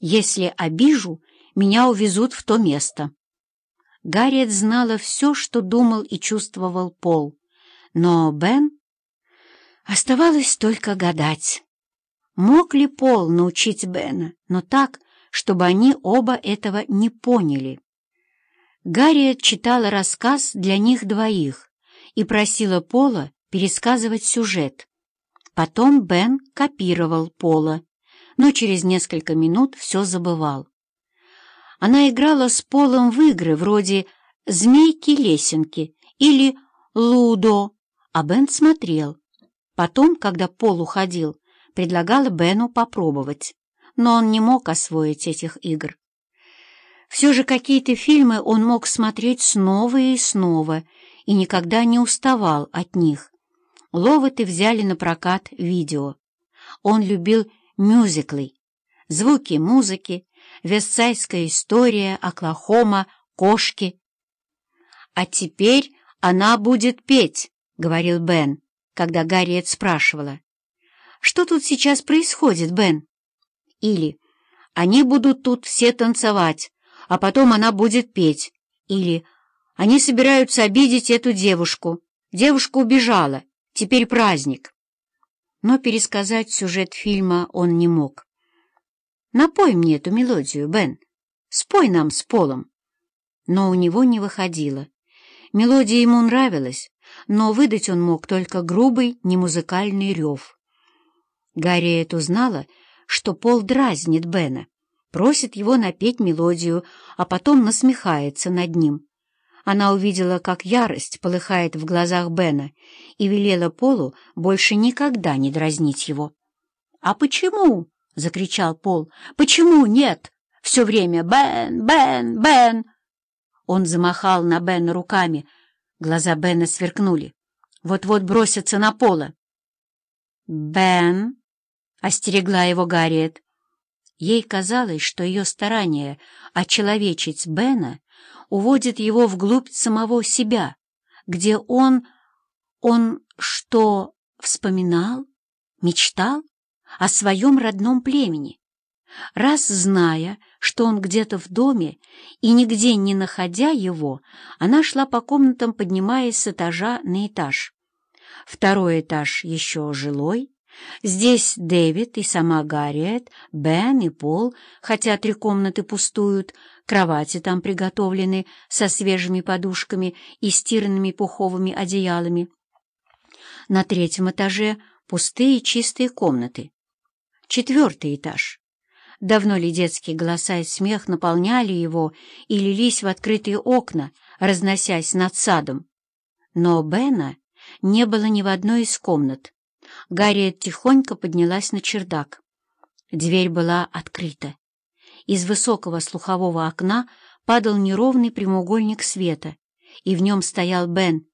Если обижу, меня увезут в то место. Гарриет знала все, что думал и чувствовал Пол, но Бен... Оставалось только гадать. Мог ли Пол научить Бена, но так, чтобы они оба этого не поняли? Гарриет читала рассказ для них двоих и просила Пола пересказывать сюжет. Потом Бен копировал Пола, но через несколько минут все забывал. Она играла с Полом в игры вроде «Змейки-лесенки» или «Лудо», а Бен смотрел. Потом, когда Пол уходил, предлагала Бену попробовать, но он не мог освоить этих игр. Все же какие-то фильмы он мог смотреть снова и снова и никогда не уставал от них. Ловоты взяли на прокат видео. Он любил мюзиклы, звуки музыки, вестсайская история, Оклахома, кошки. «А теперь она будет петь», — говорил Бен, когда Гарриет спрашивала. «Что тут сейчас происходит, Бен?» Или «Они будут тут все танцевать, а потом она будет петь». Или «Они собираются обидеть эту девушку. Девушка убежала. Теперь праздник» но пересказать сюжет фильма он не мог. «Напой мне эту мелодию, Бен. Спой нам с Полом». Но у него не выходило. Мелодия ему нравилась, но выдать он мог только грубый, немузыкальный рев. Гарриет узнала, что Пол дразнит Бена, просит его напеть мелодию, а потом насмехается над ним. Она увидела, как ярость полыхает в глазах Бена, и велела Полу больше никогда не дразнить его. «А почему?» — закричал Пол. «Почему нет? Все время Бен, Бен, Бен!» Он замахал на Бена руками. Глаза Бена сверкнули. Вот-вот бросятся на Пола. «Бен!» — остерегла его Гарриет. Ей казалось, что ее старание очеловечить Бена уводит его вглубь самого себя, где он... он что, вспоминал, мечтал о своем родном племени? Раз зная, что он где-то в доме, и нигде не находя его, она шла по комнатам, поднимаясь с этажа на этаж. Второй этаж еще жилой, Здесь Дэвид и сама Гарриет, Бен и Пол, хотя три комнаты пустуют, кровати там приготовлены со свежими подушками и стиранными пуховыми одеялами. На третьем этаже пустые чистые комнаты. Четвертый этаж. Давно ли детские голоса и смех наполняли его и лились в открытые окна, разносясь над садом? Но Бена не было ни в одной из комнат. Гарриет тихонько поднялась на чердак. Дверь была открыта. Из высокого слухового окна падал неровный прямоугольник света, и в нем стоял Бен,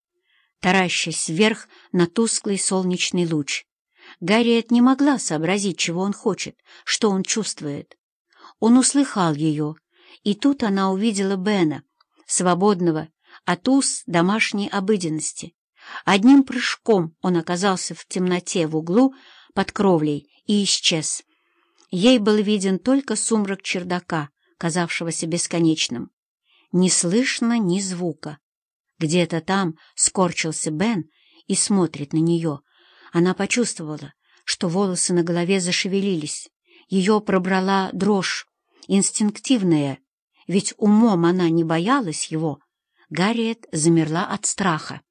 таращась вверх на тусклый солнечный луч. Гарриет не могла сообразить, чего он хочет, что он чувствует. Он услыхал ее, и тут она увидела Бена, свободного от уз домашней обыденности. Одним прыжком он оказался в темноте в углу под кровлей и исчез. Ей был виден только сумрак чердака, казавшегося бесконечным. Не слышно ни звука. Где-то там скорчился Бен и смотрит на нее. Она почувствовала, что волосы на голове зашевелились. Ее пробрала дрожь, инстинктивная, ведь умом она не боялась его. Гарриет замерла от страха.